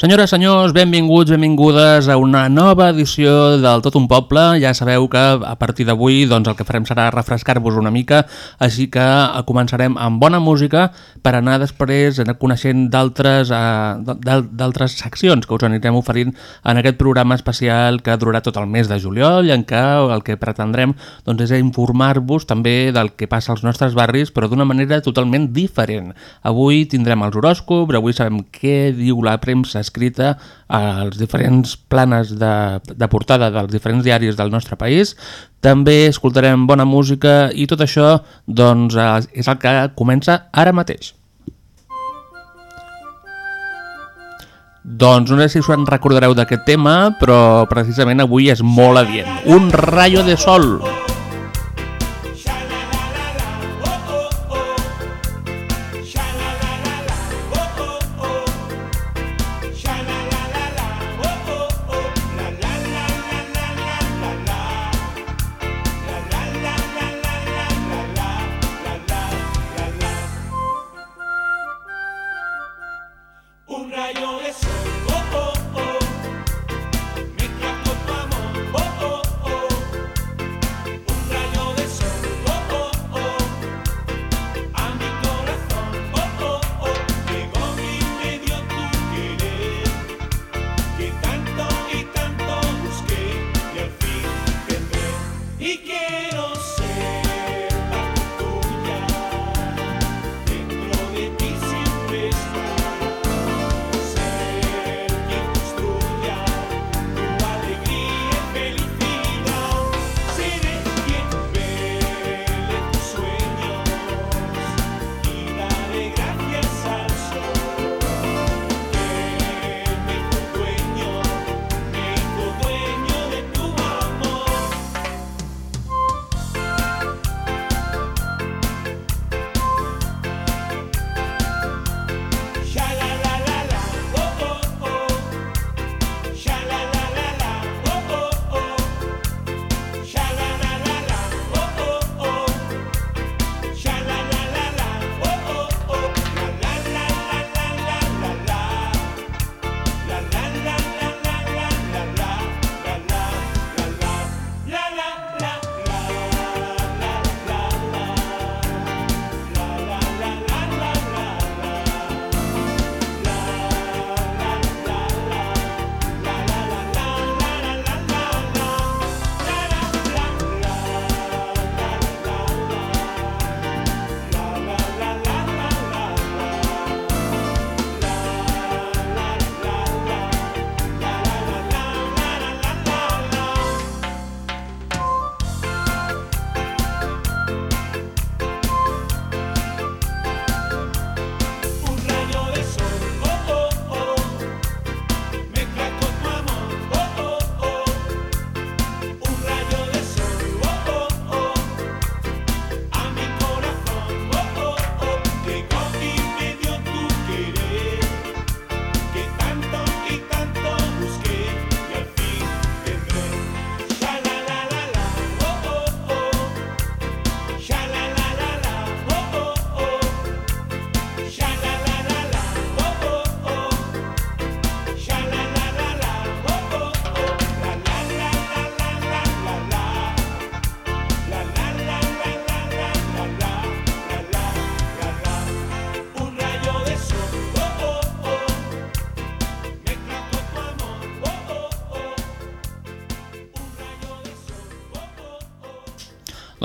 Senyores, senyors, benvinguts, benvingudes a una nova edició del Tot un Poble. Ja sabeu que a partir d'avui doncs, el que farem serà refrescar-vos una mica, així que començarem amb bona música per anar després coneixent d'altres eh, seccions que us anirem oferint en aquest programa especial que durarà tot el mes de juliol i en què el que pretendrem doncs, és informar-vos també del que passa als nostres barris, però d'una manera totalment diferent. Avui tindrem els horòscops, avui sabem què diu la premsa escrita als diferents planes de, de portada dels diferents diaris del nostre país. També escoltarem bona música i tot això doncs, és el que comença ara mateix. Doncs no sé si us en recordareu d'aquest tema, però precisament avui és molt adient. Un rayo de sol.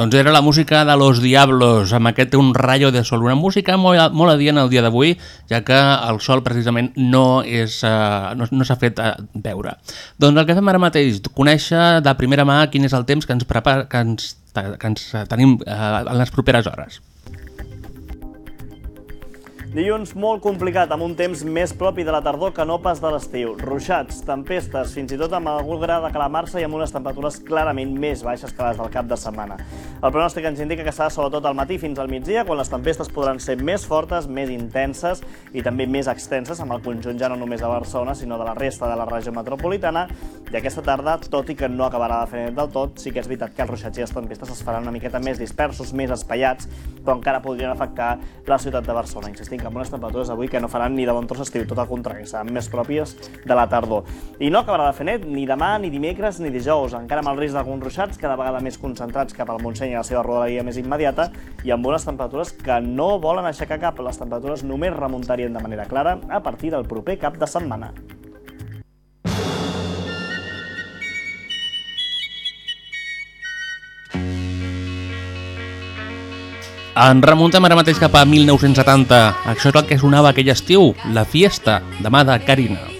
Doncs era la música de Los Diablos, amb aquest Un rayo de sol, una música molt, molt adient el dia d'avui, ja que el sol precisament no és uh, no, no s'ha fet uh, veure. Doncs el que fem ara mateix, conèixer de primera mà quin és el temps que ens, prepara, que ens, que ens tenim uh, en les properes hores. Dilluns molt complicat, amb un temps més propi de la tardor que no pas de l'estiu. Ruixats, tempestes, fins i tot amb algun gra de calamarsa i amb unes temperatures clarament més baixes que les del cap de setmana. El pronòstic ens indica que serà sobretot al matí fins al migdia, quan les tempestes podran ser més fortes, més intenses i també més extenses, amb el conjunt ja no només de Barcelona, sinó de la resta de la regió metropolitana. I aquesta tarda, tot i que no acabarà de fer net del tot, sí que és veritat que els ruixats i les tempestes es faran una miqueta més dispersos, més espaiats, però encara podrien afectar la ciutat de Barcelona. Insistim que amb unes temperatures avui que no faran ni de bon tros estiu, tot el contrari, seran més pròpies de la tardor. I no acabarà de fer net ni demà, ni dimecres, ni dijous, encara amb el risc d'alguns ruixats cada vegada més concentrats cap al Montseny i la seva rodalia més immediata i amb unes temperatures que no volen aixecar cap. Les temperatures només remuntarien de manera clara a partir del proper cap de setmana. En remuntem ara mateix cap a 1970. Això és el que sonava aquell estiu, La Fiesta, de Carina. Aire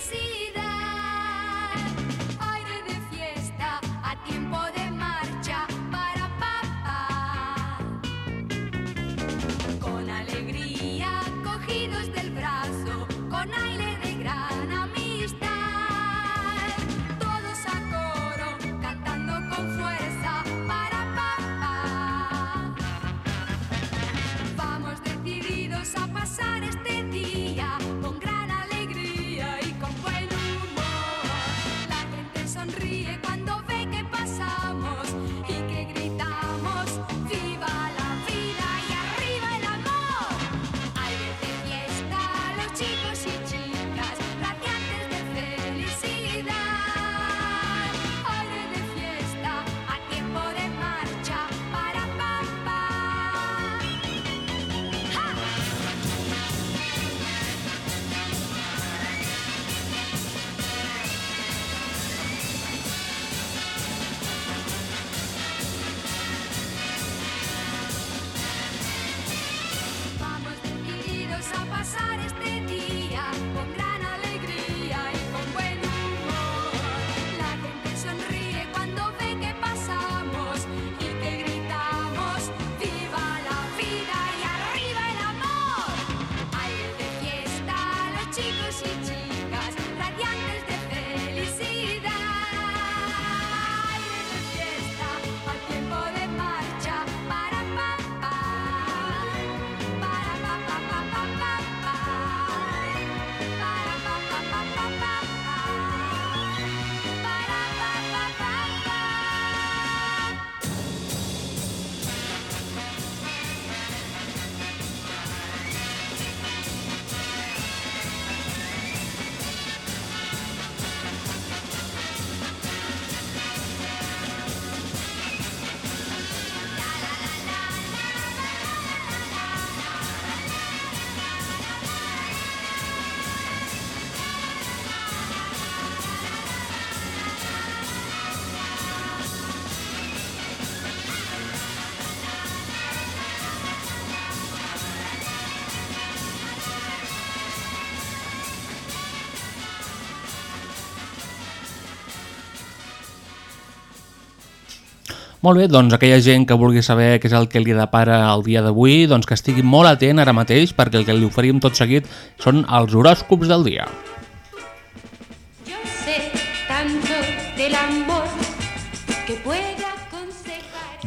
Molt bé, doncs aquella gent que vulgui saber què és el que li depara el dia d'avui, doncs que estigui molt atent ara mateix perquè el que li oferim tot seguit són els horòscops del dia.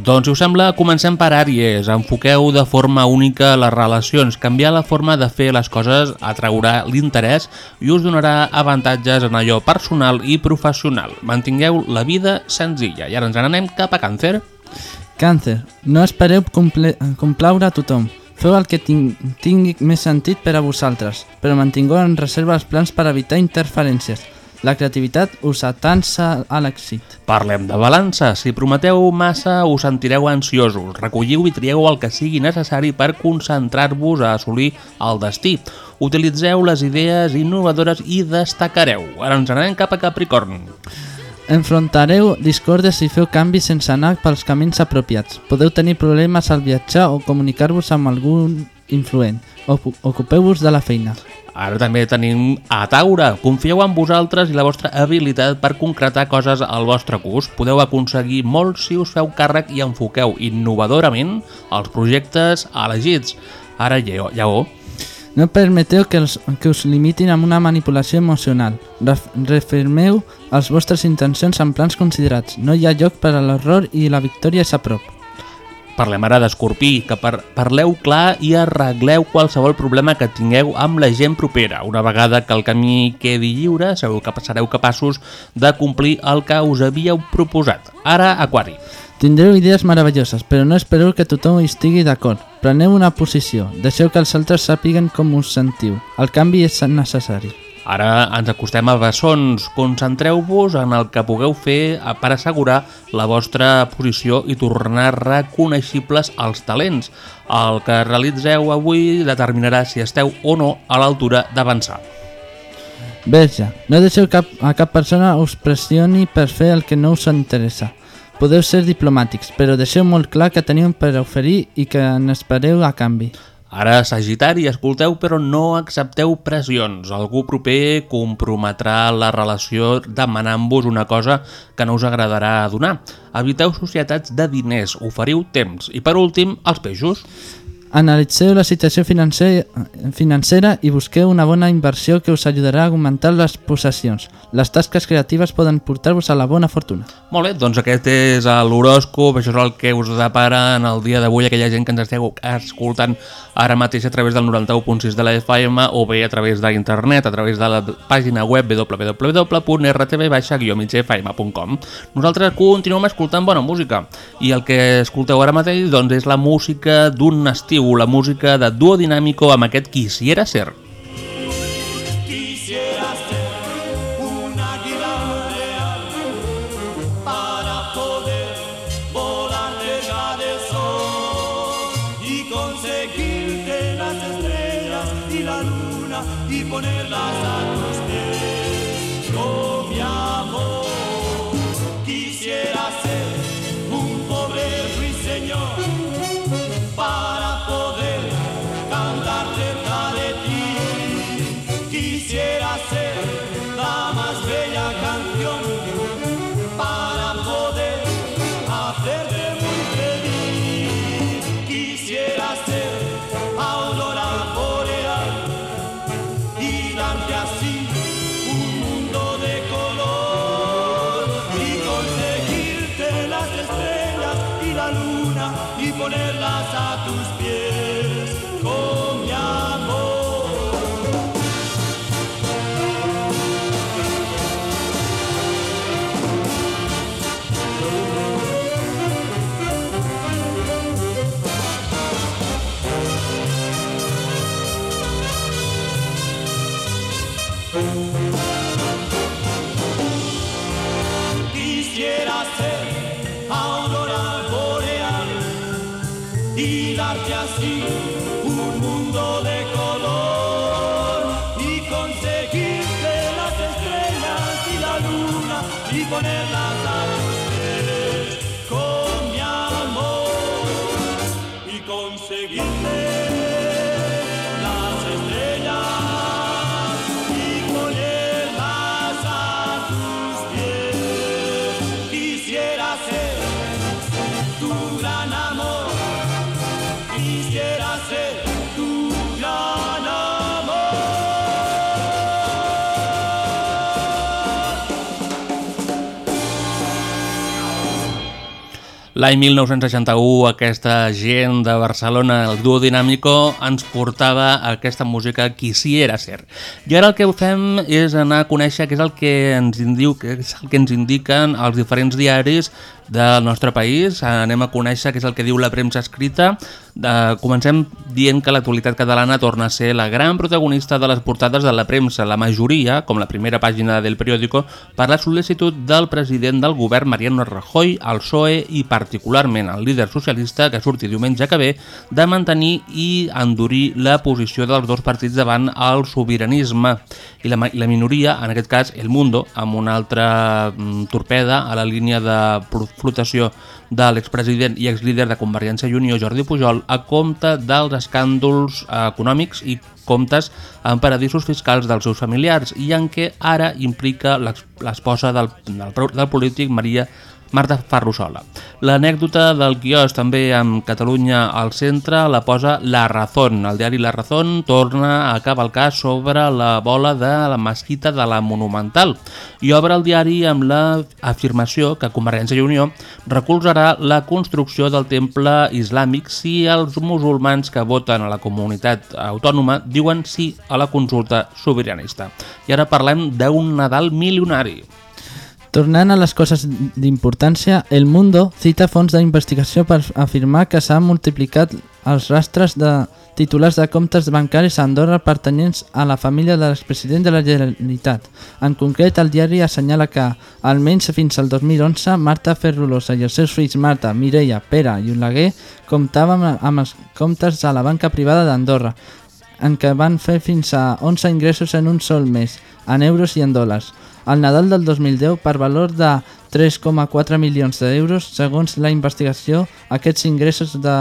Doncs, si us sembla, comencem per Àries. Enfoqueu de forma única les relacions. Canviar la forma de fer les coses atraurà l'interès i us donarà avantatges en allò personal i professional. Mantingueu la vida senzilla. I ara ens n'anem cap a càncer. Càncer. No espereu complaure a tothom. Feu el que ting tingui més sentit per a vosaltres, però mantingueu en reserva els plans per evitar interferències. La creativitat us atansa a l'èxit. Parlem de balança. Si prometeu massa, us sentireu ansiosos. Recolliu i trieu el que sigui necessari per concentrar-vos a assolir el destí. Utilitzeu les idees innovadores i destacareu. Ara ens anem cap a Capricorn. Enfrontareu discòrdies i feu canvis sense anar pels camins apropiats. Podeu tenir problemes al viatjar o comunicar-vos amb algun influent. Ocu- Ocupeu-vos de la feina. Ara també tenim a Taure. Confieu en vosaltres i la vostra habilitat per concretar coses al vostre gust. Podeu aconseguir molt si us feu càrrec i enfoqueu innovadorament els projectes elegits. Ara, Lleó, No permeteu que, els, que us limitin amb una manipulació emocional. Ref, refirmeu els vostres intencions en plans considerats. No hi ha lloc per a l'error i la victòria és a prop. Parlem ara d'Escorpí, que par parleu clar i arregleu qualsevol problema que tingueu amb la gent propera. Una vegada que el camí quedi lliure, segur que sereu capaços de complir el que us havíeu proposat. Ara, Aquari. Tindreu idees meravelloses, però no espereu que tothom estigui d'acord. Preneu una posició, deixeu que els altres sàpiguen com us sentiu. El canvi és necessari. Ara ens acostem a bessons. Concentreu-vos en el que pugueu fer per assegurar la vostra posició i tornar reconeixibles als talents. El que realitzeu avui determinarà si esteu o no a l'altura d'avançar. Verge, no deixeu cap, a cap persona us pressioni per fer el que no us interessa. Podeu ser diplomàtics, però deixeu molt clar que teniu per oferir i que n'espereu a canvi. Ara, Sagitari, escolteu però no accepteu pressions. Algú proper comprometrà la relació demanant-vos una cosa que no us agradarà donar. Eviteu societats de diners, oferiu temps. I per últim, els peixos. Analitzeu la situació financer, financera i busqueu una bona inversió que us ajudarà a augmentar les possessions. Les tasques creatives poden portar-vos a la bona fortuna. Molt bé, doncs aquest és l'horòscop, això és el que us depara en el dia d'avui aquella gent que ens esteu escoltant ara mateix a través del 91.6 de la FM o bé a través d'internet, a través de la pàgina web www.rtb-migfm.com Nosaltres continuem escoltant bona música i el que escolteu ara mateix doncs, és la música d'un estiu, la música de Duo Dinámico amb aquest Quisiera Ser. Quisiera ser un L'any 1961 aquesta gent de Barcelona, el duo Dinámico, ens portava aquesta música Quisiera ser. I ara el que fem és anar a conèixer què és el que ens, indiu, què és el que ens indiquen els diferents diaris del nostre país. Anem a conèixer què és el que diu la premsa escrita. Eh, comencem dient que l'actualitat catalana torna a ser la gran protagonista de les portades de la premsa, la majoria, com la primera pàgina del periòdico, per la sol·licitud del president del govern Mariano Rajoy, al PSOE i particularment al líder socialista que surti diumenge que ve de mantenir i endurir la posició dels dos partits davant el sobiranisme i la, la minoria, en aquest cas El Mundo, amb una altra mm, torpeda a la línia de flotació de l'expresident i exlíder de Convergència i Unió, Jordi Pujol, a compte dels escàndols eh, econòmics i comptes en paradisos fiscals dels seus familiars i en què ara implica l'esposa del, del, del polític Maria Marta Ferrusola. L'anècdota del quios també amb Catalunya al centre la posa La Razón. El diari La Razón torna a cavalcar sobre la bola de la mesquita de la Monumental i obre el diari amb la afirmació que Convergència i Unió recolzarà la construcció del temple islàmic si els musulmans que voten a la comunitat autònoma diuen sí a la consulta sobiranista. I ara parlem d'un Nadal milionari. Tornant a les coses d'importància, El Mundo cita fons d'investigació per afirmar que s'han multiplicat els rastres de titulars de comptes bancaris a Andorra pertanyents a la família de l'expresident de la Generalitat. En concret, el diari assenyala que, almenys fins al 2011, Marta Ferrulosa i els seus fills Marta, Mireia, Pere i Oleguer comptaven amb els comptes a la banca privada d'Andorra, en què van fer fins a 11 ingressos en un sol mes, en euros i en dòlars. Al Nadal del 2010, per valor de 3,4 milions d'euros, segons la investigació, aquests ingressos de...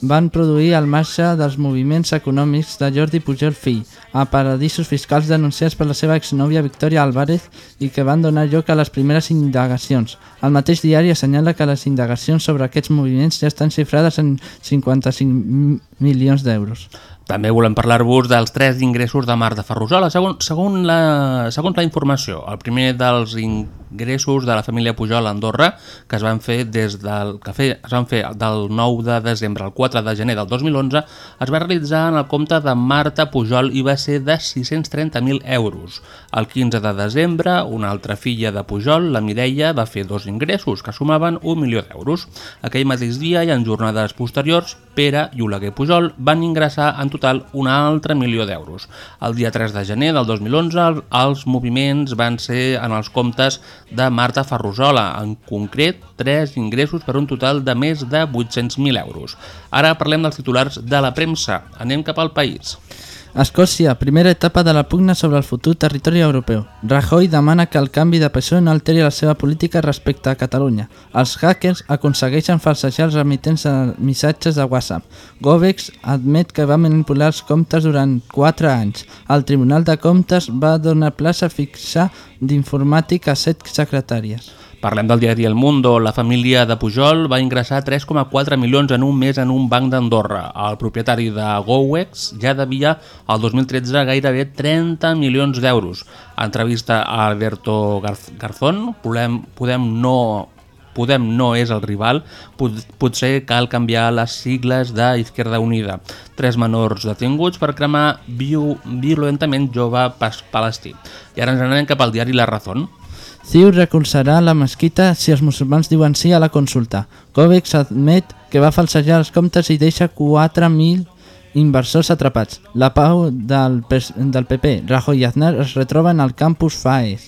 van produir el marge dels moviments econòmics de Jordi Pujol fill a paradisos fiscals denunciats per la seva exnòvia Victòria Álvarez i que van donar lloc a les primeres indagacions. El mateix diari assenyala que les indagacions sobre aquests moviments ja estan xifrades en 55 milions d'euros. També volem parlar-vos dels tres ingressos de Marta Ferrusola. Segons, segons, la, segons la informació, el primer dels ingressos de la família Pujol a Andorra, que es van fer des del que fe, es van fer del 9 de desembre al 4 de gener del 2011, es va realitzar en el compte de Marta Pujol i va ser de 630.000 euros. El 15 de desembre, una altra filla de Pujol, la Mireia, va fer dos ingressos que sumaven un milió d'euros. Aquell mateix dia i en jornades posteriors, Pere i Oleguer Pujol van ingressar en un altre milió d'euros. El dia 3 de gener del 2011 els moviments van ser en els comptes de Marta Ferrusola, en concret tres ingressos per un total de més de 800.000 euros. Ara parlem dels titulars de la premsa. Anem cap al país. Escòcia, primera etapa de la pugna sobre el futur territori europeu. Rajoy demana que el canvi de PSOE no alteri la seva política respecte a Catalunya. Els hackers aconsegueixen falsejar els remitents de missatges de WhatsApp. Govex admet que va manipular els comptes durant 4 anys. El Tribunal de Comptes va donar plaça a fixar d'informàtic a 7 secretàries. Parlem del diari El Mundo. La família de Pujol va ingressar 3,4 milions en un mes en un banc d'Andorra. El propietari de GoWex ja devia al 2013 gairebé 30 milions d'euros. Entrevista a Alberto Garz Garzón, podem, podem no Podem no és el rival, pot, potser cal canviar les sigles d'Izquierda Unida. Tres menors detinguts per cremar violentament jove palestí. I ara ens anem cap al diari La Razón. CiU recolzarà la mesquita si els musulmans diuen sí a la consulta. Govex admet que va falsejar els comptes i deixa 4.000 inversors atrapats. La pau del, del PP, Rajoy i Aznar es retroben al campus FAES.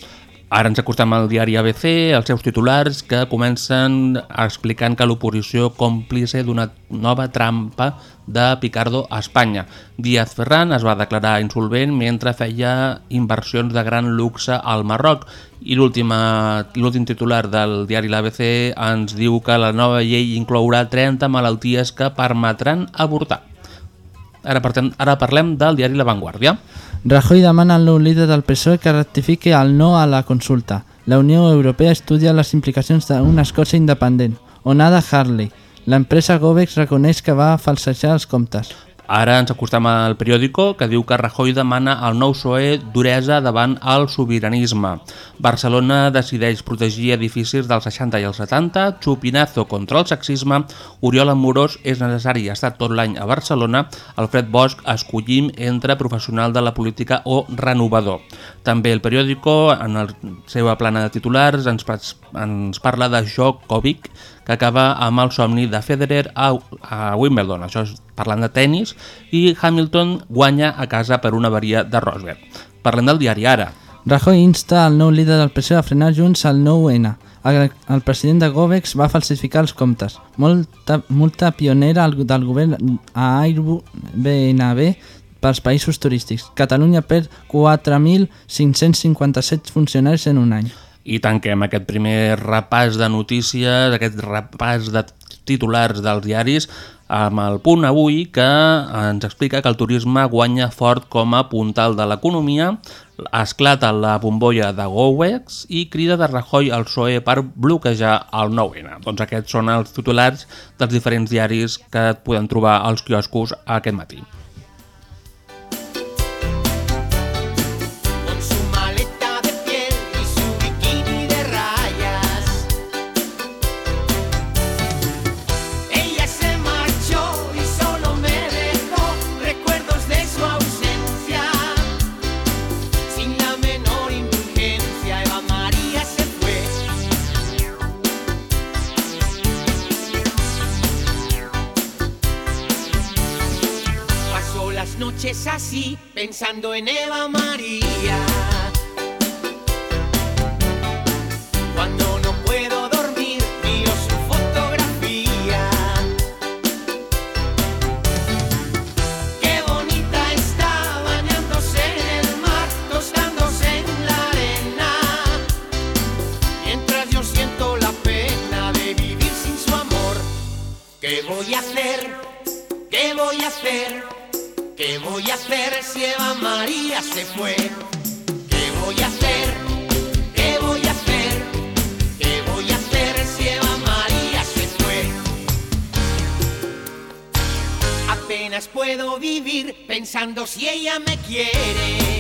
Ara ens acostem al diari ABC, els seus titulars, que comencen explicant que l'oposició còmplice d'una nova trampa de Picardo a Espanya. Díaz Ferran es va declarar insolvent mentre feia inversions de gran luxe al Marroc i l'últim titular del diari l'ABC ens diu que la nova llei inclourà 30 malalties que permetran avortar. Ara, partem, ara parlem del diari La Vanguardia. Rajoy demana al nou líder del PSOE que rectifique el no a la consulta. La Unió Europea estudia les implicacions d'una Escòcia independent. Onada Harley. L'empresa Govex reconeix que va falsejar els comptes. Ara ens acostem al periòdico que diu que Rajoy demana al nou PSOE duresa davant el sobiranisme. Barcelona decideix protegir edificis dels 60 i els 70, Chupinazo contra el sexisme, Oriol Amorós és necessari estar tot l'any a Barcelona, Alfred Bosch escollim entre professional de la política o renovador. També el periòdico, en la seva plana de titulars, ens, ens parla de Djokovic, que acaba amb el somni de Federer a, a Wimbledon, això és parlant de tennis, i Hamilton guanya a casa per una avaria de Rosberg. Parlem del diari Ara. Rajoy insta el nou líder del PSOE a frenar junts al 9-N. El, el president de Govex va falsificar els comptes. Molta, multa pionera del govern a Airbnb pels països turístics. Catalunya perd 4.557 funcionaris en un any. I tanquem aquest primer repàs de notícies, aquest repàs de titulars dels diaris amb el punt avui que ens explica que el turisme guanya fort com a puntal de l'economia, esclata la bombolla de Gowex i crida de Rajoy al PSOE per bloquejar el 9-N. Doncs aquests són els titulars dels diferents diaris que et poden trobar als quioscos aquest matí. Pensando en Eva María. Cuando no puedo dormir, miro su fotografía. Qué bonita está bañándose en el mar, tostándose en la arena. Mientras yo siento la pena de vivir sin su amor. ¿Qué voy a hacer? ¿Qué voy a hacer? ¿Qué voy a hacer si Eva María se fue? ¿Qué voy a hacer? ¿Qué voy a hacer? ¿Qué voy a hacer si Eva María se fue? Apenas puedo vivir pensando si ella me quiere.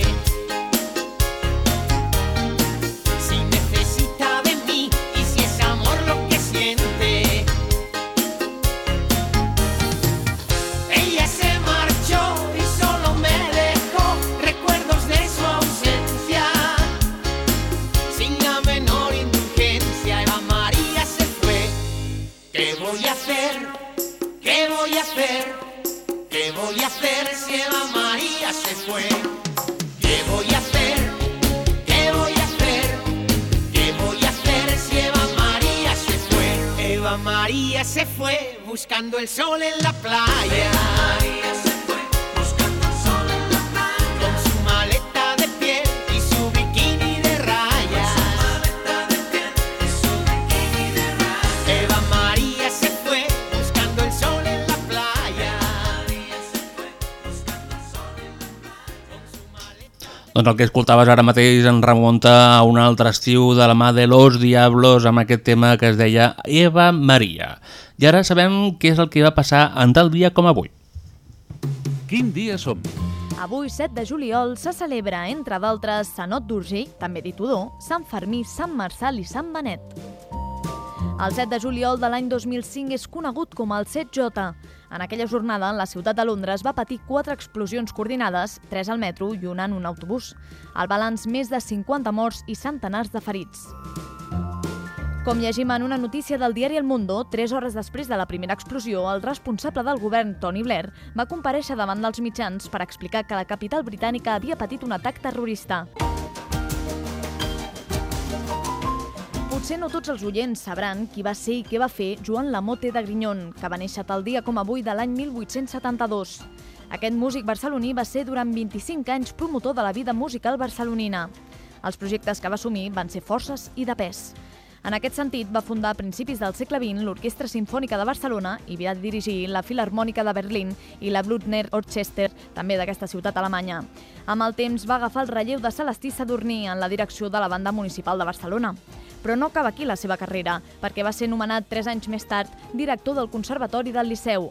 María se fue? ¿Qué voy a hacer? ¿Qué voy a hacer? ¿Qué voy a hacer si Eva María se fue? Eva María se fue buscando el sol en la playa. Con Doncs el que escoltaves ara mateix en remunta a un altre estiu de la mà de Los Diablos amb aquest tema que es deia Eva Maria. I ara sabem què és el que va passar en tal dia com avui. Quin dia som? Avui, 7 de juliol, se celebra, entre d'altres, Sanot d'Urgell, també dit Udó, Sant Fermí, Sant Marçal i Sant Benet. El 7 de juliol de l'any 2005 és conegut com el 7J. En aquella jornada, la ciutat de Londres va patir quatre explosions coordinades, tres al metro i una en un autobús. Al balanç, més de 50 morts i centenars de ferits. Com llegim en una notícia del diari El Mundo, tres hores després de la primera explosió, el responsable del govern, Tony Blair, va compareixer davant dels mitjans per explicar que la capital britànica havia patit un atac terrorista. Potser no tots els oients sabran qui va ser i què va fer Joan Lamote de Grignon, que va néixer tal dia com avui de l'any 1872. Aquest músic barceloní va ser durant 25 anys promotor de la vida musical barcelonina. Els projectes que va assumir van ser forces i de pes. En aquest sentit, va fundar a principis del segle XX l'Orquestra Simfònica de Barcelona i va dirigir la Filarmònica de Berlín i la Blutner Orchester, també d'aquesta ciutat alemanya. Amb el temps va agafar el relleu de Celestí Sadurní en la direcció de la Banda Municipal de Barcelona. Però no acaba aquí la seva carrera, perquè va ser nomenat tres anys més tard director del Conservatori del Liceu.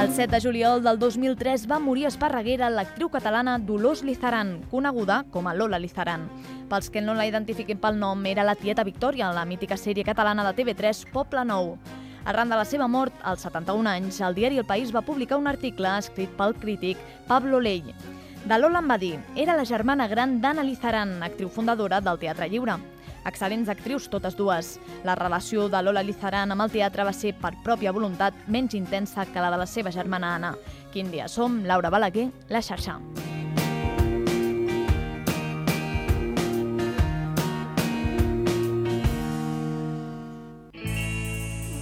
El 7 de juliol del 2003 va morir a Esparreguera l'actriu catalana Dolors Lizaran, coneguda com a Lola Lizaran. Pels que no la identifiquin pel nom, era la tieta Victòria en la mítica sèrie catalana de TV3 Poble Nou. Arran de la seva mort, als 71 anys, el diari El País va publicar un article escrit pel crític Pablo Ley. De Lola en va dir, era la germana gran d'Anna Lizaran, actriu fundadora del Teatre Lliure. Excel·lents actrius totes dues. La relació de Lola Lizaran amb el teatre va ser, per pròpia voluntat, menys intensa que la de la seva germana Anna. Quin dia som? Laura Balaguer, La xarxa.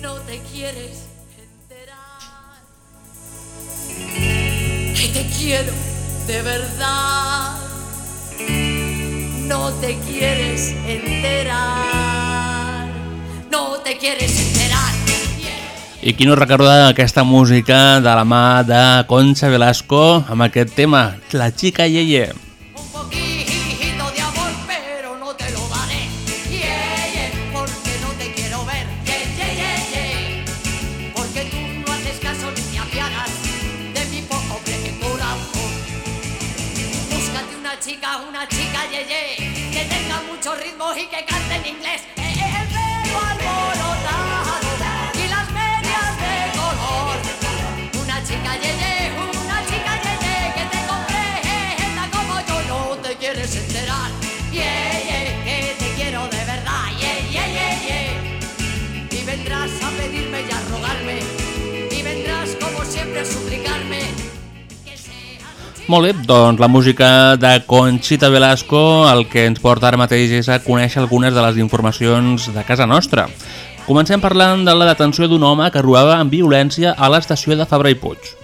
No te quieres enterar que te quiero de verdad. No te quieres enterar te quieres enterar. I qui no recorda aquesta música de la mà de Concha Velasco amb aquest tema, La Chica Yeye. poquito Molt bé, doncs la música de Conchita Velasco el que ens porta ara mateix és a conèixer algunes de les informacions de casa nostra. Comencem parlant de la detenció d'un home que robava amb violència a l'estació de Fabra i Puig.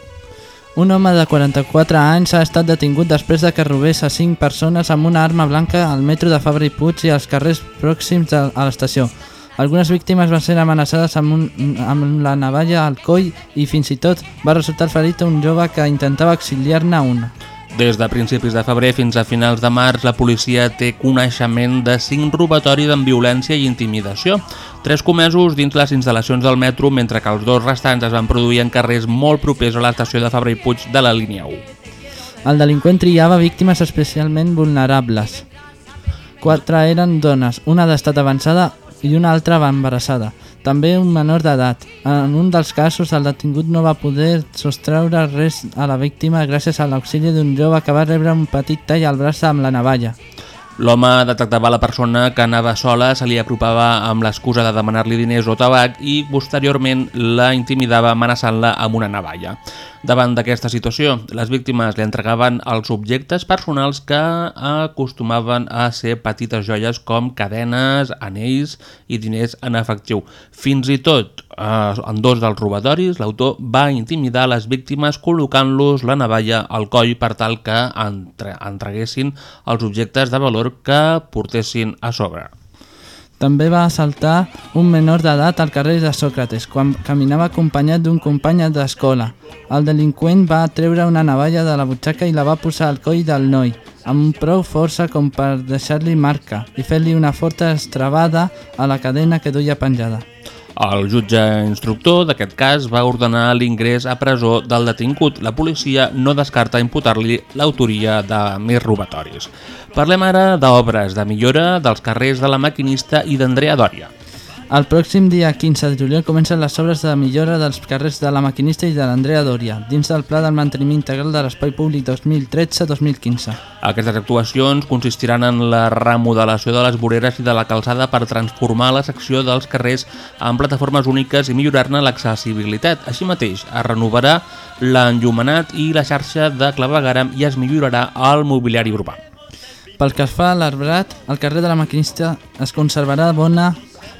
Un home de 44 anys ha estat detingut després de que robés a 5 persones amb una arma blanca al metro de Fabra i Puig i als carrers pròxims a l'estació. Algunes víctimes van ser amenaçades amb, un, amb la navalla al coll i fins i tot va resultar ferit un jove que intentava exiliar-ne una. Des de principis de febrer fins a finals de març, la policia té coneixement de 5 robatoris amb violència i intimidació. Tres comesos dins les instal·lacions del metro, mentre que els dos restants es van produir en carrers molt propers a l'estació de Fabra i Puig de la línia 1. El delinqüent triava víctimes especialment vulnerables. Quatre eren dones, una d'estat avançada i una altra va embarassada. També un menor d'edat. En un dels casos, el detingut no va poder sostreure res a la víctima gràcies a l'auxili d'un jove que va rebre un petit tall al braç amb la navalla. L'home detectava la persona que anava sola, se li apropava amb l'excusa de demanar-li diners o tabac i posteriorment la intimidava amenaçant-la amb una navalla. Davant d'aquesta situació, les víctimes li entregaven els objectes personals que acostumaven a ser petites joies com cadenes, anells i diners en efectiu. Fins i tot, eh, en dos dels robatoris, l'autor va intimidar les víctimes col·locant-los la navalla al coll per tal que entre entreguessin els objectes de valor que portessin a sobre. També va assaltar un menor d'edat al carrer de Sòcrates, quan caminava acompanyat d'un company d'escola. El delinqüent va treure una navalla de la butxaca i la va posar al coll del noi, amb prou força com per deixar-li marca i fer-li una forta estrabada a la cadena que duia penjada. El jutge instructor d'aquest cas va ordenar l'ingrés a presó del detingut. La policia no descarta imputar-li l'autoria de més robatoris. Parlem ara d'obres de millora dels carrers de la Maquinista i d'Andrea Dòria. El pròxim dia 15 de juliol comencen les obres de millora dels carrers de la Maquinista i de l'Andrea Doria, dins del Pla del Manteniment Integral de l'Espai Públic 2013-2015. Aquestes actuacions consistiran en la remodelació de les voreres i de la calçada per transformar la secció dels carrers en plataformes úniques i millorar-ne l'accessibilitat. Així mateix, es renovarà l'enllumenat i la xarxa de clavegaram i es millorarà el mobiliari urbà. Pel que fa a l'arbrat, al carrer de la Maquinista es conservarà bona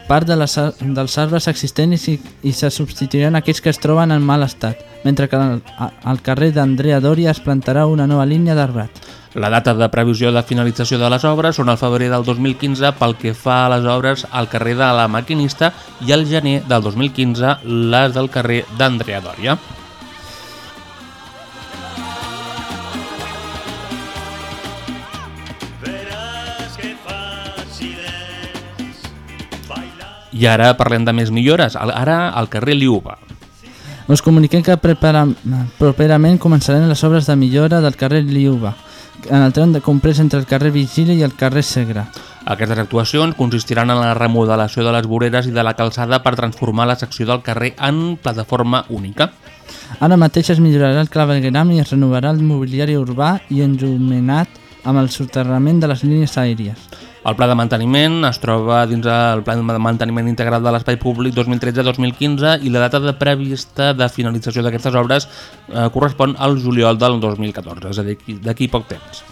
part de les, dels arbres existents i, i se substituiran aquells que es troben en mal estat, mentre que al, al carrer d'Andrea Doria es plantarà una nova línia d'arbrat. La data de previsió de finalització de les obres són el febrer del 2015 pel que fa a les obres al carrer de la Maquinista i al gener del 2015 les del carrer d'Andrea Dòria. I ara parlem de més millores, ara al carrer Liuba. Us comuniquem que prepara, properament començaran les obres de millora del carrer Liuba, en el tram de comprès entre el carrer Vigili i el carrer Segre. Aquestes actuacions consistiran en la remodelació de les voreres i de la calçada per transformar la secció del carrer en plataforma única. Ara mateix es millorarà el clavegueram i es renovarà el mobiliari urbà i enllumenat amb el soterrament de les línies aèries. El pla de manteniment es troba dins el pla de manteniment integral de l'espai públic 2013-2015 i la data de prevista de finalització d'aquestes obres eh, correspon al juliol del 2014, és a dir, d'aquí poc temps.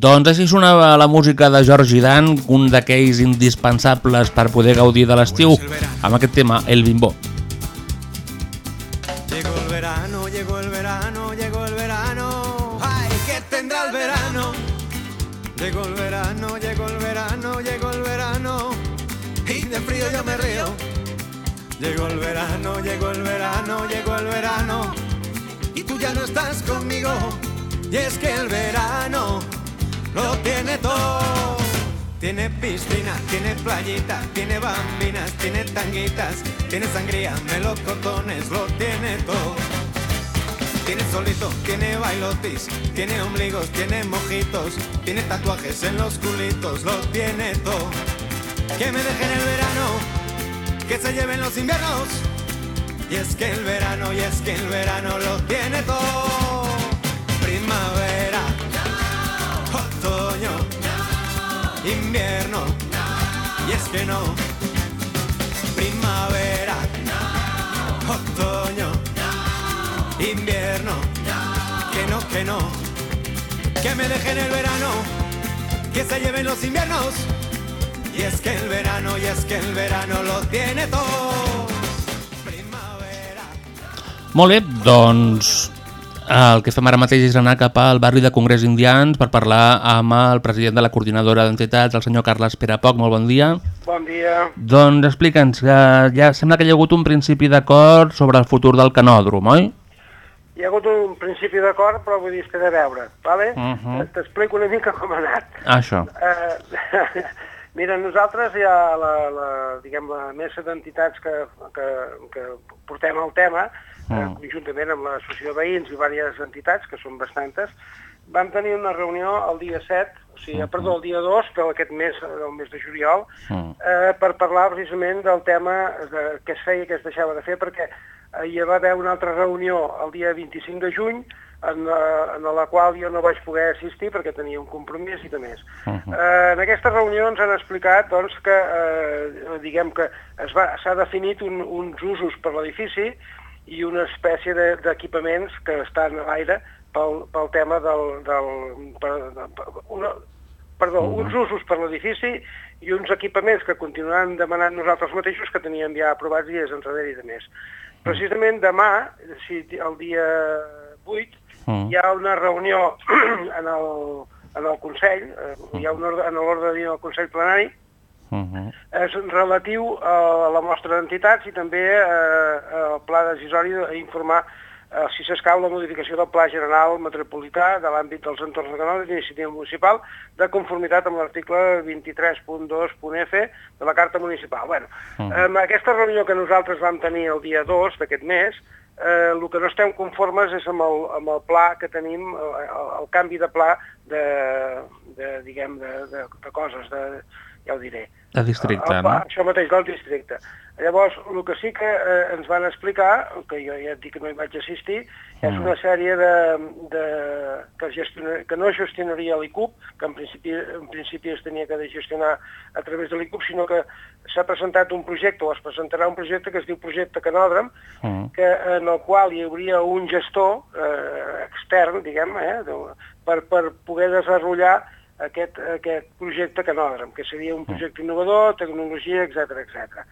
Doncs així sonava la música de Georgi Dan, un d'aquells indispensables per poder gaudir de l'estiu, amb aquest tema, El Bimbo. Llegó el verano, llegó el verano, llegó el verano. ¡Ay, qué tendrá el verano! Llegó el verano, llegó el verano, llegó el verano. Y de frío yo me río. Llegó el verano, llegó el verano, llegó el verano. Y tú ya no estás conmigo. Y es que el verano lo tiene todo. Tiene piscina, tiene playita, tiene bambinas, tiene tanguitas, tiene sangría, melocotones, lo tiene todo. Tiene solito, tiene bailotis, tiene ombligos, tiene mojitos, tiene tatuajes en los culitos, lo tiene todo. Que me dejen el verano, que se lleven los inviernos. Y es que el verano, y es que el verano lo tiene todo. Primavera, otoño, invierno. Y es que no. Primavera, otoño, invierno. Que no, que no. Que me dejen el verano, que se lleven los inviernos. Y es que el verano, y es que el verano lo tiene todo. Molt bé, el que fem ara mateix és anar cap al barri de Congrés Indians per parlar amb el president de la coordinadora d'entitats, el senyor Carles Perapoc. Molt bon dia. Bon dia. Doncs explica'ns, que ja sembla que hi ha hagut un principi d'acord sobre el futur del canòdrom, oi? Hi ha hagut un principi d'acord, però vull dir, té de veure, vale? Uh -huh. T'explico una mica com ha anat. Això. Eh, mira, nosaltres hi ha la, la, diguem, la mesa d'entitats que, que, que portem el tema, eh, Mm. conjuntament amb l'associació de veïns i diverses entitats, que són bastantes, vam tenir una reunió el dia 7, o sigui, perdó, el dia 2, però aquest mes, el mes de juliol, Mm. eh, per parlar precisament del tema de què es feia i què es deixava de fer, perquè eh, hi va haver una altra reunió el dia 25 de juny, en, la, en la qual jo no vaig poder assistir perquè tenia un compromís i de més. Eh, en aquesta reunió ens han explicat doncs, que eh, diguem que s'ha definit un, uns usos per l'edifici i una espècie de- d'equipaments que estan a l'aire pel, pel tema del... del per, per, una, perdó, uns usos per l'edifici i uns equipaments que continuaran demanant nosaltres mateixos que teníem ja aprovats dies enrere i de més. Precisament demà, si el dia 8, Mm. hi ha una reunió en el, en el Consell, eh, hi ha un ordre, en l'ordre del Consell Plenari, Uh -huh. és relatiu a la mostra d'entitats i també eh, al pla decisori d'informar eh, si s'escau la modificació del Pla General Metropolità de l'àmbit dels entorns canals d'iniciativa municipal de conformitat amb l'article 23.2.f de la Carta Municipal. Bueno, Mhm. en aquesta reunió que nosaltres vam tenir el dia 2 d'aquest mes, eh, el que no estem conformes és amb el, amb el pla que tenim, el, el, el canvi de pla de, de diguem, de, de, de coses, de, ja ho diré. De districte, El no? pla, Això mateix, del districte. Llavors, el que sí que eh, ens van explicar, que jo ja et dic que no hi vaig assistir, és Mm. una sèrie de, de, que, gestiona, que no gestionaria l'ICUP, que en principi, en principi es tenia que de gestionar a través de l'ICUP, sinó que s'ha presentat un projecte, o es presentarà un projecte que es diu Projecte Canòdram, Mm. que, en el qual hi hauria un gestor eh, extern, diguem, eh, de, per, per poder desenvolupar aquest, aquest projecte Canòdram, que seria un projecte innovador, tecnologia, etc etc.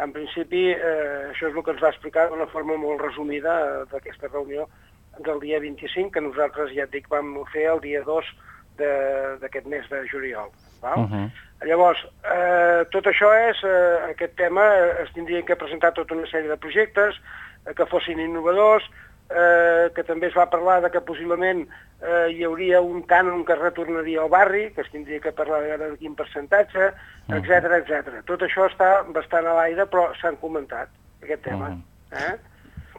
En principi, eh, això és el que ens va explicar d'una forma molt resumida eh, d'aquesta reunió del dia 25, que nosaltres, ja et dic, vam fer el dia 2 de- d'aquest mes de juliol. Val? Uh -huh. Llavors, eh, tot això és, eh, aquest tema, eh, es tindria que presentar tota una sèrie de projectes eh, que fossin innovadors, eh, que també es va parlar de que possiblement eh, hi hauria un cànon que retornaria al barri, que es tindria que parlar de quin percentatge, etc etc. Tot això està bastant a l'aire, però s'han comentat, aquest tema. Eh?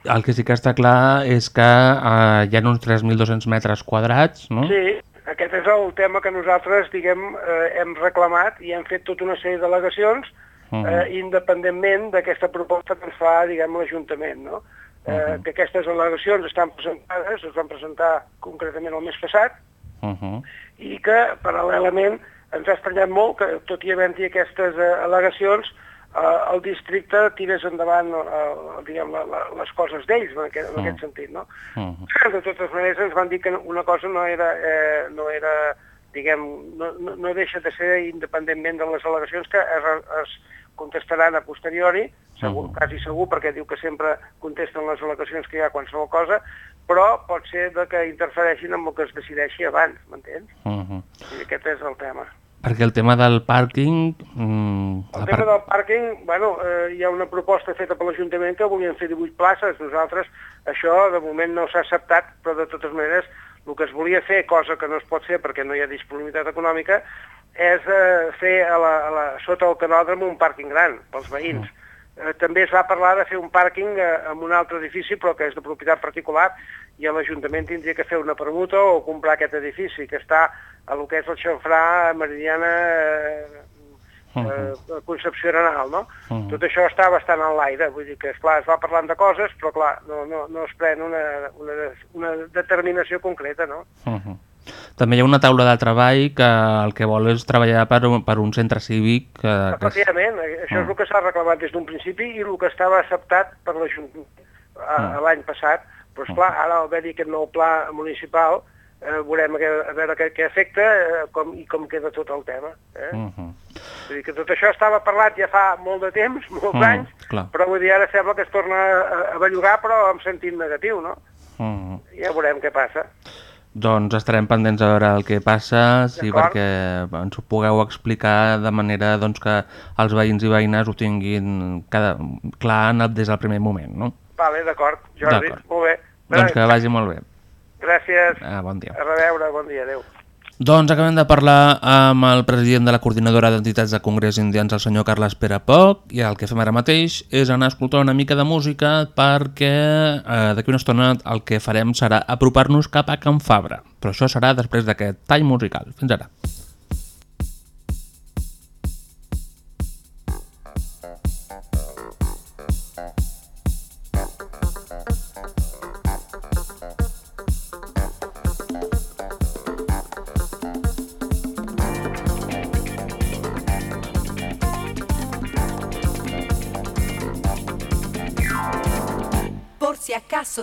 El que sí que està clar és que eh, hi ha uns 3.200 metres quadrats, no? Sí, aquest és el tema que nosaltres, diguem, eh, hem reclamat i hem fet tota una sèrie d'al·legacions eh, independentment d'aquesta proposta que ens fa, diguem, l'Ajuntament, no? Eh, que aquestes al·legacions estan presentades, es van presentar concretament el mes passat, Uh -huh. i que, paral·lelament, ens ha estranyat molt que, tot i havent-hi aquestes eh, al·legacions, eh, el districte tirés endavant eh, diguem, la, la, les coses d'ells, en, aquest, en aquest sentit, no? Uh -huh. De totes maneres ens van dir que una cosa no era, eh, no era diguem, no, no deixa de ser independentment de les al·legacions que es, es contestaran a posteriori, segur, quasi segur, perquè diu que sempre contesten les al·legacions que hi ha qualsevol cosa, però pot ser de que interfereixin amb el que es decideixi abans, m'entens? Uh -huh. I aquest és el tema. Perquè el tema del pàrquing... Mm, El tema part- del pàrquing, bueno, eh, hi ha una proposta feta per l'Ajuntament que volien fer 18 places. Nosaltres, això de moment no s'ha acceptat, però de totes maneres el que es volia fer, cosa que no es pot fer perquè no hi ha disponibilitat econòmica, és eh, fer a la, a la, sota el canòdrom un pàrquing gran pels veïns. Eh, també es va parlar de fer un pàrquing eh, en un altre edifici, però que és de propietat particular, i l'Ajuntament tindria que fer una permuta o comprar aquest edifici, que està a lo que és el xanfrà meridiana eh, eh, Concepció Arenal, no? Mhm. Tot això està bastant en l'aire, vull dir que, esclar, es va parlant de coses, però, clar, no, no, no es pren una, una, una determinació concreta, no? Uh -huh. També hi ha una taula de treball que el que vol és treballar per un, per un centre cívic que, que és... Eh, això és el que s'ha reclamat des d'un principi i el que estava acceptat per l'Ajuntament a l'any passat. Però, esclar, ara al haver-hi aquest nou pla municipal, eh, veurem a, què- a veure què, què afecta eh, com, i com queda tot el tema. Eh? Uh -huh. Vull dir que tot això estava parlat ja fa molt de temps, molts Mm, anys, clar. però vull dir, ara sembla que es torna a, a bellugar, però en sentit negatiu, no? Uh -huh. Ja veurem què passa. Doncs estarem pendents a veure el que passa, sí, perquè ens ho pugueu explicar de manera doncs, que els veïns i veïnes ho tinguin cada, clar des del primer moment, no? Vale, d'acord, Jordi, molt bé. Doncs que vagi molt bé. Gràcies, Ah, bon dia. a reveure, bon dia, adeu. Doncs acabem de parlar amb el president de la coordinadora d'entitats de Congrés Indians, el senyor Carles Perapoc, i el que fem ara mateix és anar a escoltar una mica de música perquè eh, d'aquí una estona el que farem serà apropar-nos cap a Can Fabra. Però això serà després d'aquest tall musical. Fins ara.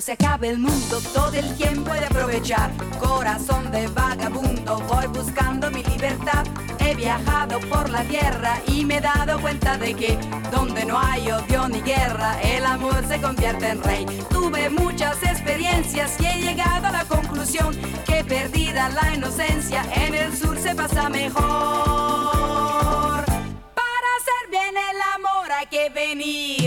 Se acabe el mundo, todo el tiempo he de aprovechar. Corazón de vagabundo, voy buscando mi libertad. He viajado por la tierra y me he dado cuenta de que donde no hay odio ni guerra, el amor se convierte en rey. Tuve muchas experiencias y he llegado a la conclusión que perdida la inocencia, en el sur se pasa mejor. Para hacer bien el amor hay que venir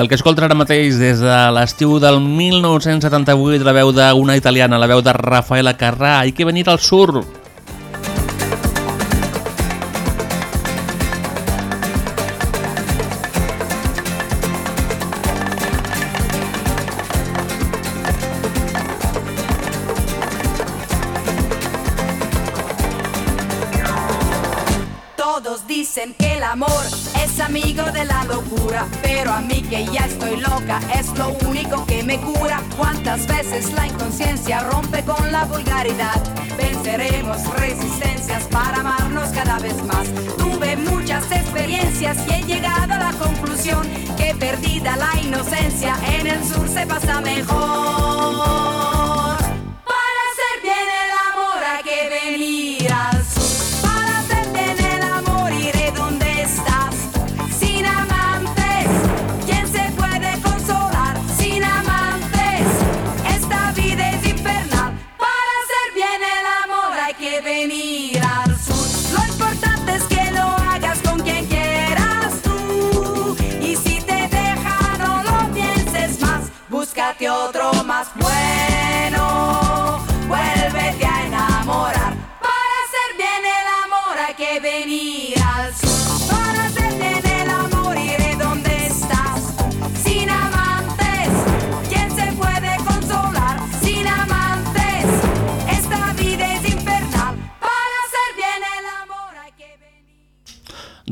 El que escolta ara mateix des de l'estiu del 1978, la veu d'una italiana, la veu de Rafaela Carrà, i que venir al sur.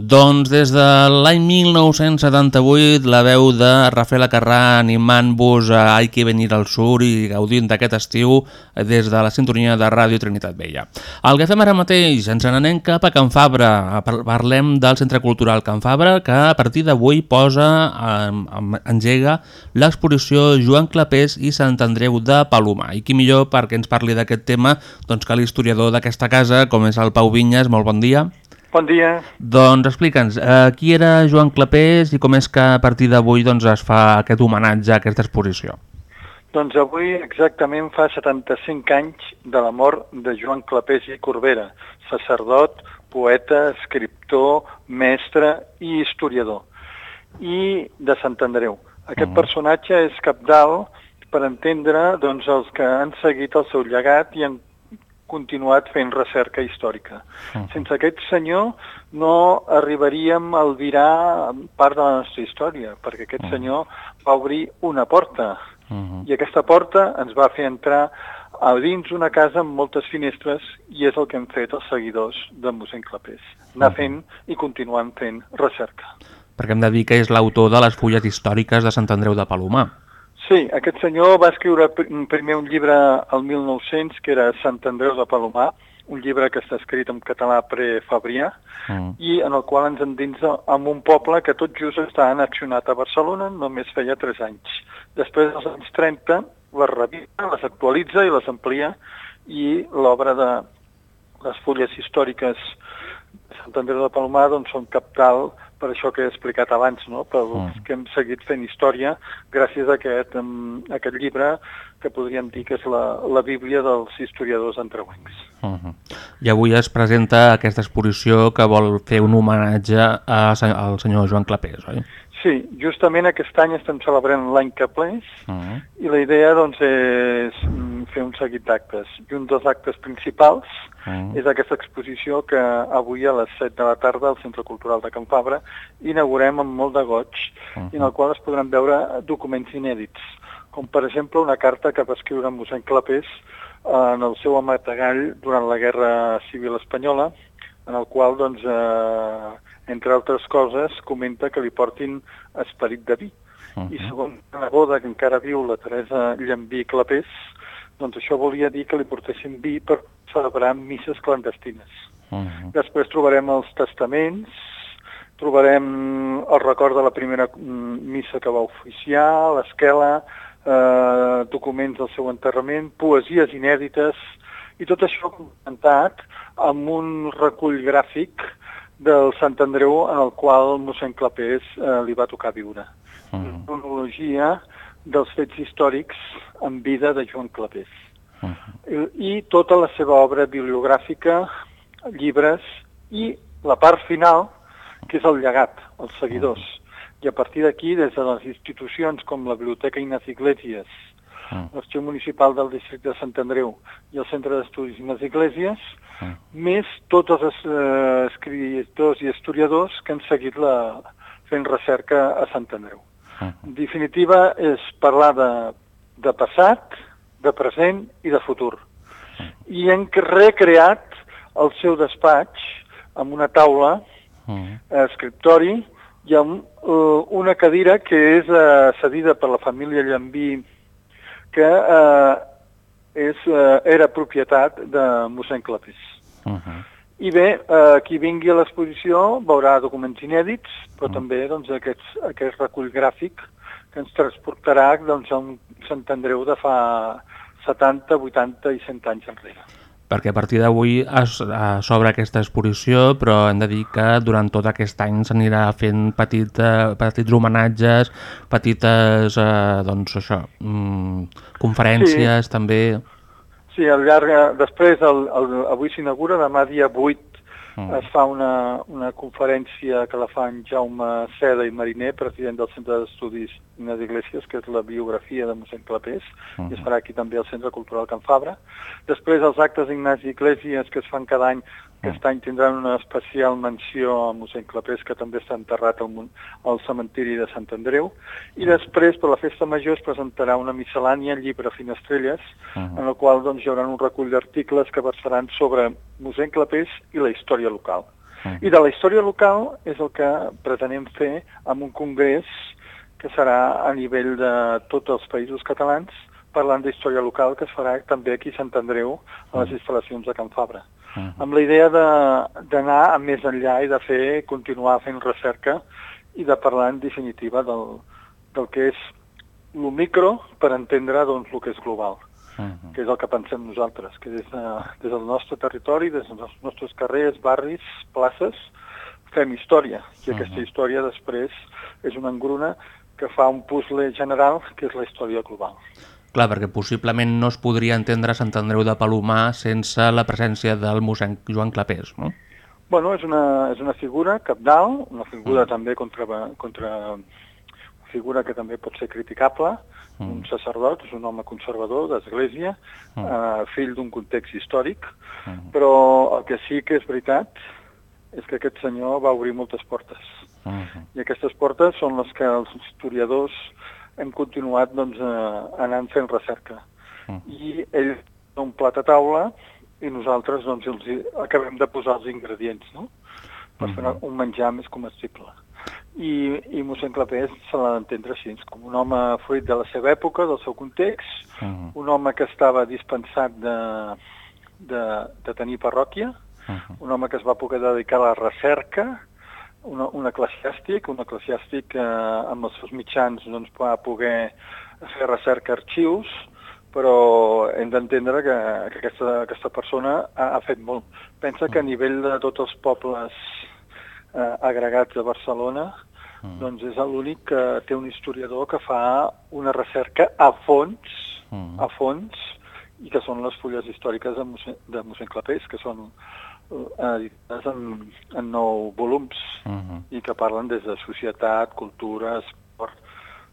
Doncs des de l'any 1978 la veu de Rafael Acarrà animant-vos a Ai que venir al sur i gaudint d'aquest estiu des de la sintonia de Ràdio Trinitat Vella. El que fem ara mateix, ens n'anem cap a Can Fabra. Par- Parlem del Centre Cultural Can Fabra que a partir d'avui posa, engega l'exposició Joan Clapés i Sant Andreu de Palomar. I qui millor perquè ens parli d'aquest tema doncs que l'historiador d'aquesta casa, com és el Pau Vinyes. Molt bon dia. Bon dia. Doncs explica'ns, eh, qui era Joan Clapés i com és que a partir d'avui doncs, es fa aquest homenatge a aquesta exposició? Doncs avui exactament fa 75 anys de la mort de Joan Clapés i Corbera, sacerdot, poeta, escriptor, mestre i historiador, i de Sant Andreu. Aquest personatge és capdalt per entendre doncs, els que han seguit el seu llegat i han continuat fent recerca històrica. Sense aquest senyor no arribaríem a albirar part de la nostra història, perquè aquest senyor va obrir una porta, i aquesta porta ens va fer entrar a dins una casa amb moltes finestres i és el que hem fet els seguidors de mossèn Clapés. Anar fent i continuant fent recerca. Perquè hem de dir que és l'autor de les fulles històriques de Sant Andreu de Palomar. Sí, aquest senyor va escriure pr- primer un llibre al 1900 que era Sant Andreu de Palomar, un llibre que està escrit en català prefabrià Mm. i en el qual ens endinsa en un poble que tot just està annexionat a Barcelona, només feia 3 anys. Després dels anys 30 les revisa, les actualitza i les amplia i l'obra de les fulles històriques de Sant Andreu de Palomar doncs, són captal per això que he explicat abans, no? pels Mm. que hem seguit fent història gràcies a aquest, um, a aquest llibre que podríem dir que és la, la bíblia dels historiadors entreuencs. Uh -huh. I avui es presenta aquesta exposició que vol fer un homenatge a, al senyor Joan Clapés, oi? Sí, justament aquest any estem celebrant l'any Caplés Uh -huh. i la idea doncs, és mm, fer un seguit d'actes. I un dels actes principals Mm. és aquesta exposició que avui a les 7 de la tarda al Centre Cultural de Can Fabra inaugurem amb molt de goig i en el qual es podran veure documents inèdits, com per exemple una carta que va escriure mossèn Clapés en el seu amategall durant la Guerra Civil Espanyola, en el qual, doncs, eh, entre altres coses, comenta que li portin esperit de vi. I segons la boda que encara viu la Teresa Llambí Clapés, doncs això volia dir que li portessin vi per celebrar misses clandestines. Uh -huh. Després trobarem els testaments, trobarem el record de la primera mm, missa que va oficiar, l'esquela, eh, documents del seu enterrament, poesies inèdites, i tot això comentat amb un recull gràfic del Sant Andreu en el qual mossèn Clapés eh, li va tocar viure. Mm. Cronologia dels fets històrics en vida de Joan Clapés. I, I tota la seva obra bibliogràfica, llibres i la part final, que és el llegat, els seguidors. I a partir d'aquí, des de les institucions com la Biblioteca Ignasi Iglesias, l'Arxiu Municipal del Districte de Sant Andreu i el Centre d'Estudis Ignasi Iglesias, més tots els eh, escriptors i historiadors que han seguit la, fent recerca a Sant Andreu. En definitiva, és parlar de, de passat, de present i de futur. I hem recreat el seu despatx amb una taula, eh, escriptori, i amb eh, una cadira que és eh, cedida per la família Llambí, que eh, és, eh, era propietat de mossèn Clapés. Uh -huh. I bé, eh, qui vingui a l'exposició veurà documents inèdits, però també doncs, aquests, aquest recull gràfic que ens transportarà doncs, a un Sant Andreu de fa 70, 80 i 100 anys enrere. Perquè a partir d'avui es- eh, s'obre aquesta exposició, però hem de dir que durant tot aquest any s'anirà fent petit, eh, petits homenatges, petites, eh, doncs això, mm, conferències Sí. també... Sí, al llarg, eh, després, el, el, avui s'inaugura, demà dia 8 Mm. es fa una, una conferència que la fa en Jaume Seda i Mariner, president del Centre d'Estudis Inés Iglesias, que és la biografia de mossèn Clapés, i es farà aquí també al Centre Cultural Can Fabra. Després els actes d'Ignasi Iglesias que es fan cada any, aquest any tindran una especial menció a mossèn Clapés, que també està enterrat al, al cementiri de Sant Andreu. I després, per la festa major, es presentarà una miscel·lània, llibre Finestrelles, en el qual doncs, hi haurà un recull d'articles que versaran sobre mossèn Clapés i la història local. I de la història local és el que pretenem fer amb un congrés que serà a nivell de tots els països catalans parlant d'història local que es farà també aquí a Sant Andreu, a les instal·lacions de Can Fabra. Amb la idea de- d'anar a més enllà i de fer, continuar fent recerca i de parlar en definitiva del, del que és lo micro per entendre doncs, el que és global, que és el que pensem nosaltres, que des, de, des del nostre territori, des dels nostres carrers, barris, places, fem història. I aquesta història després és una engruna que fa un puzzle general, que és la història global. Clar, perquè possiblement no es podria entendre Sant Andreu de Palomar sense la presència del mossèn Joan Clapés, no? Bueno, és una, és una figura capdalt, una figura també contra, contra una figura que també pot ser criticable, un sacerdot, és un home conservador d'església, eh, fill d'un context històric, però el que sí que és veritat és que aquest senyor va obrir moltes portes. I aquestes portes són les que els historiadors hem continuat doncs, eh, anant fent recerca. I ell té un plat a taula i nosaltres doncs, els hi acabem de posar els ingredients no? per fer un menjar més comestible. I, i mossèn Clapés se l'ha d'entendre així, com un home fruit de la seva època, del seu context, un home que estava dispensat de, de, de tenir parròquia, un home que es va poder dedicar a la recerca, una, un eclesiàstic, un eclesiàstic que amb els seus mitjans doncs, va poder fer recerca arxius, però hem d'entendre que, que aquesta, aquesta persona ha, ha fet molt. Pensa que a nivell de tots els pobles eh, agregats de Barcelona, doncs és l'únic que té un historiador que fa una recerca a fons, a fons, i que són les fulles històriques de mossèn, de mossèn Clapés, que són eh, editades en, en nou volums i que parlen des de societat, cultura, esport,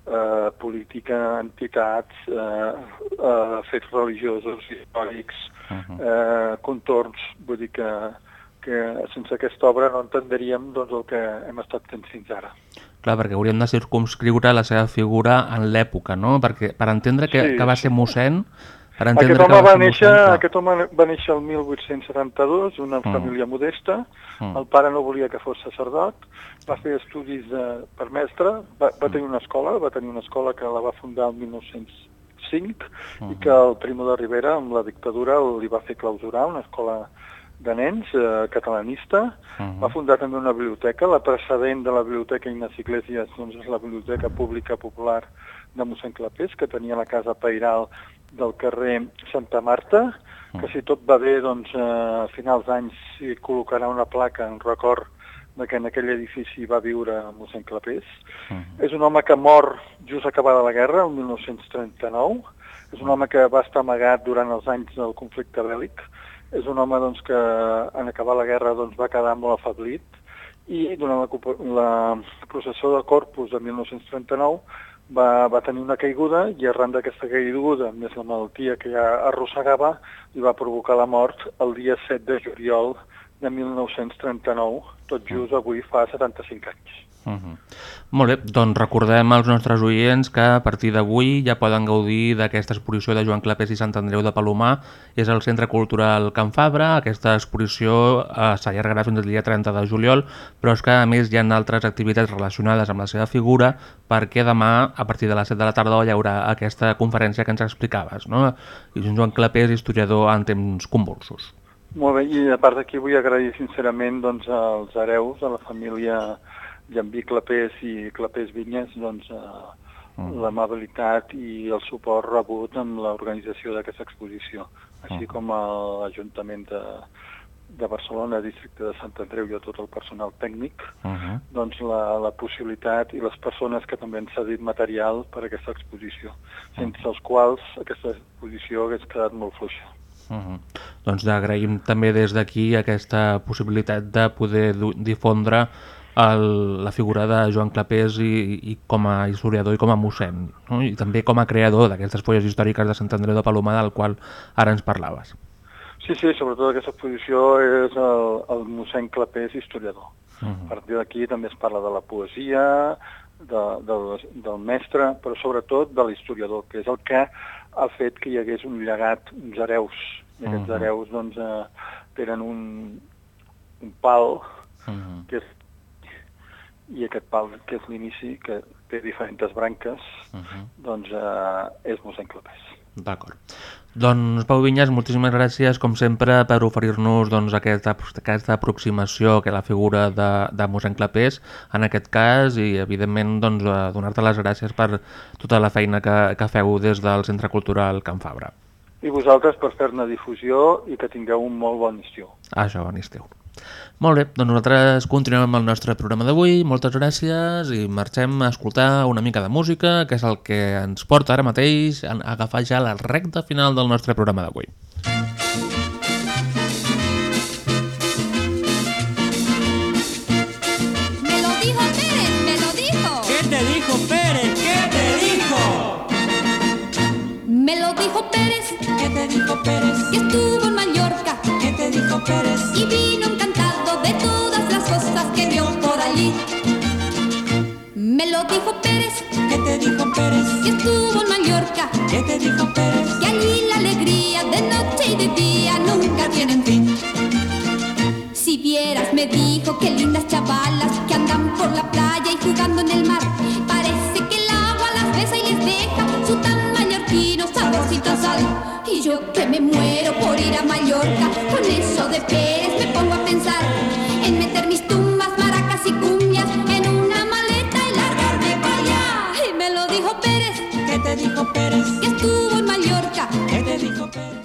eh, política, entitats, eh, eh, fets religiosos, històrics, eh, contorns, vull dir que, que sense aquesta obra no entendríem doncs, el que hem estat fent fins ara. Clar, perquè hauríem de circumscriure la seva figura en l'època, no? Perquè per entendre que, Sí, que va ser mossèn... Per Aquest home, va néixer, aquest home va néixer el 1872, una Mm. família modesta. Mm. El pare no volia que fos sacerdot, va fer estudis de, per mestre, va, Mm. va tenir una escola, va tenir una escola que la va fundar el 1905 i que el Primo de Rivera, amb la dictadura, li va fer clausurar, una escola de nens eh, catalanista. Va fundar també una biblioteca, la precedent de la biblioteca Ignasi Iglesias doncs és la Biblioteca Pública Popular de mossèn Clapés, que tenia la casa pairal del carrer Santa Marta, que si tot va bé, doncs a finals d'any s'hi col·locarà una placa en record de que en aquell edifici va viure mossèn Clapés. És un home que mor just acabada la guerra, el 1939. És un home que va estar amagat durant els anys del conflicte bèl·lic. És un home doncs, que en acabar la guerra doncs, va quedar molt afablit i durant la, la processó de Corpus de 1939 va, va tenir una caiguda i arran d'aquesta caiguda, més la malaltia que ja arrossegava, li va provocar la mort el dia 7 de juliol de 1939, tot just avui fa 75 anys. Mhm. Molt bé, doncs recordem als nostres oients que a partir d'avui ja poden gaudir d'aquesta exposició de Joan Clapés i Sant Andreu de Palomar. És al Centre Cultural Can Fabra. Aquesta exposició eh, s'allargarà fins al dia 30 de juliol, però és que a més hi ha altres activitats relacionades amb la seva figura perquè demà, a partir de les 7 de la tarda, hi haurà aquesta conferència que ens explicaves, no? Joan Clapés, historiador en temps convulsos. Molt bé, i a part d'aquí vull agrair sincerament doncs, als hereus, a la família Llambí Clapés i Clapés Vinyes, doncs, eh, l'amabilitat i el suport rebut amb l'organització d'aquesta exposició, així com a l'Ajuntament de, de Barcelona, districte de Sant Andreu i a tot el personal tècnic, doncs la, la possibilitat i les persones que també han cedit material per a aquesta exposició, sense els quals aquesta exposició hagués quedat molt fluixa. Uh -huh. Doncs agraïm també des d'aquí aquesta possibilitat de poder difondre el, la figura de Joan Clapés i, i com a historiador i com a mossèn, no? i també com a creador d'aquestes folles històriques de Sant Andreu de Palomar del qual ara ens parlaves. Sí, sí, sobretot aquesta exposició és el, el mossèn Clapés historiador. Uh A partir d'aquí també es parla de la poesia, de, del, del mestre, però sobretot de l'historiador, que és el que ha fet que hi hagués un llegat, uns hereus. I aquests Mhm. hereus doncs, eh, tenen un, un pal Mhm. que és, i aquest pal, que és l'inici, que té diferents branques, Mhm. doncs eh, és mossèn Clapés. D'acord. Doncs, Pau Vinyas, moltíssimes gràcies, com sempre, per oferir-nos doncs, aquesta, aquesta aproximació que la figura de, de mossèn Clapés, en aquest cas, i, evidentment, doncs, eh, donar-te les gràcies per tota la feina que, que feu des del Centre Cultural Can Fabra. I vosaltres per fer-ne difusió i que tingueu un molt bon estiu. Això, bon estiu. Molt bé, doncs nosaltres continuem amb el nostre programa d'avui. Moltes gràcies i marxem a escoltar una mica de música, que és el que ens porta ara mateix a agafar ja la recta final del nostre programa d'avui. Dijo Pérez? Que estuvo en Mallorca. ¿Qué te dijo Pérez? Que allí la alegría de noche y de día nunca tienen fin. Si vieras, me dijo que lindas chavalas que andan por la playa y jugando en el mar. Parece que el agua las besa y les deja su tan mallorquino saborcito sal. Y yo que me muero por ir a Mallorca, con eso de Pérez me pongo a pensar ¿Qué te dijo Pérez? que estuvo en Mallorca. ¿Qué te dijo Pérez?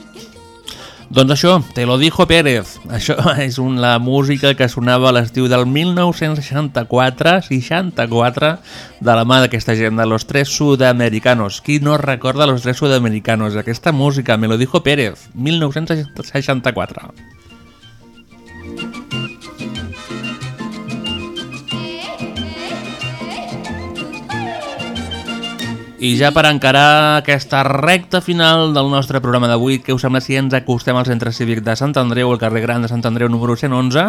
Doncs això, te lo dijo Pérez. Això és un, la música que sonava a l'estiu del 1964-64 de la mà d'aquesta gent, de los tres sudamericanos. Qui no recorda los tres sudamericanos? Aquesta música, me lo dijo Pérez, 1964. I ja per encarar aquesta recta final del nostre programa d'avui, què us sembla si ens acostem al Centre Cívic de Sant Andreu, al carrer Gran de Sant Andreu número 111,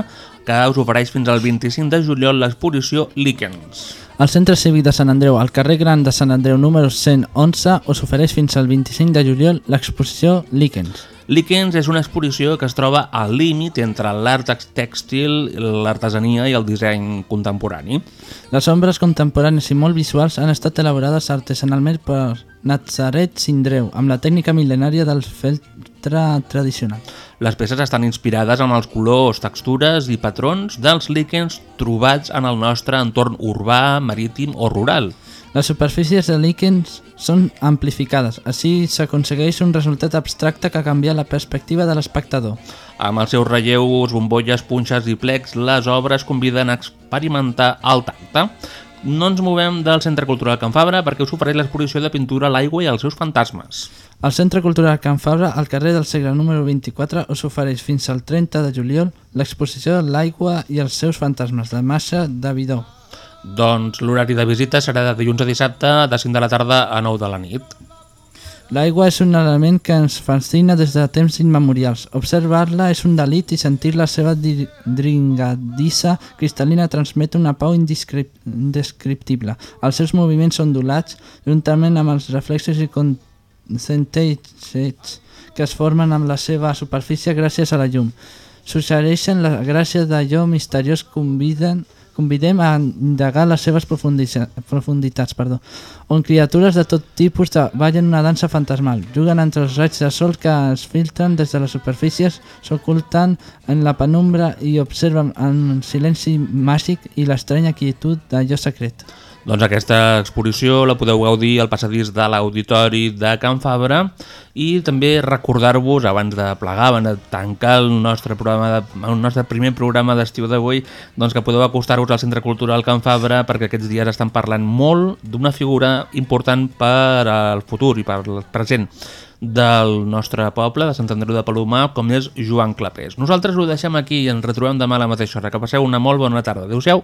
que us ofereix fins al 25 de juliol l'exposició Líquens. El Centre Cívic de Sant Andreu, al carrer Gran de Sant Andreu número 111, us ofereix fins al 25 de juliol l'exposició Líquens. Líquens és una exposició que es troba al límit entre l'art tèxtil, l'artesania i el disseny contemporani. Les ombres contemporànies i molt visuals han estat elaborades artesanalment per Nazaret Sindreu, amb la tècnica mil·lenària del feltre tradicional. Les peces estan inspirades en els colors, textures i patrons dels líquens trobats en el nostre entorn urbà, marítim o rural. Les superfícies de líquens són amplificades, així s'aconsegueix un resultat abstracte que canvia la perspectiva de l'espectador. Amb els seus relleus, bombolles, punxes i plecs, les obres conviden a experimentar el tacte. No ens movem del Centre Cultural Can Fabra perquè us ofereix l'exposició de pintura a l'aigua i els seus fantasmes. El Centre Cultural Can Fabra, al carrer del Segre número 24, us ofereix fins al 30 de juliol l'exposició de l'aigua i els seus fantasmes de Massa Davidó. Doncs l'horari de visita serà de dilluns a dissabte, de 5 de la tarda a 9 de la nit. L'aigua és un element que ens fascina des de temps immemorials. Observar-la és un delit i sentir la seva di- dringadissa cristal·lina transmet una pau indescrip indescriptible. Els seus moviments ondulats, juntament amb els reflexos i centells que es formen amb la seva superfície gràcies a la llum, suggereixen la gràcia d'allò misteriós conviden convidem a indagar les seves profunditats, perdó, on criatures de tot tipus ballen una dansa fantasmal, juguen entre els raigs de sol que es filtren des de les superfícies, s'oculten en la penumbra i observen en silenci màgic i l'estranya quietud d'allò secret. Doncs aquesta exposició la podeu gaudir al passadís de l'Auditori de Can Fabra i també recordar-vos, abans de plegar, abans de tancar el nostre, programa de, el nostre primer programa d'estiu d'avui, doncs que podeu acostar-vos al Centre Cultural Can Fabra perquè aquests dies estan parlant molt d'una figura important per al futur i per al present del nostre poble, de Sant Andreu de Palomar, com és Joan Clapés. Nosaltres ho deixem aquí i ens retrobem demà a la mateixa hora. Que passeu una molt bona tarda. Adéu-siau.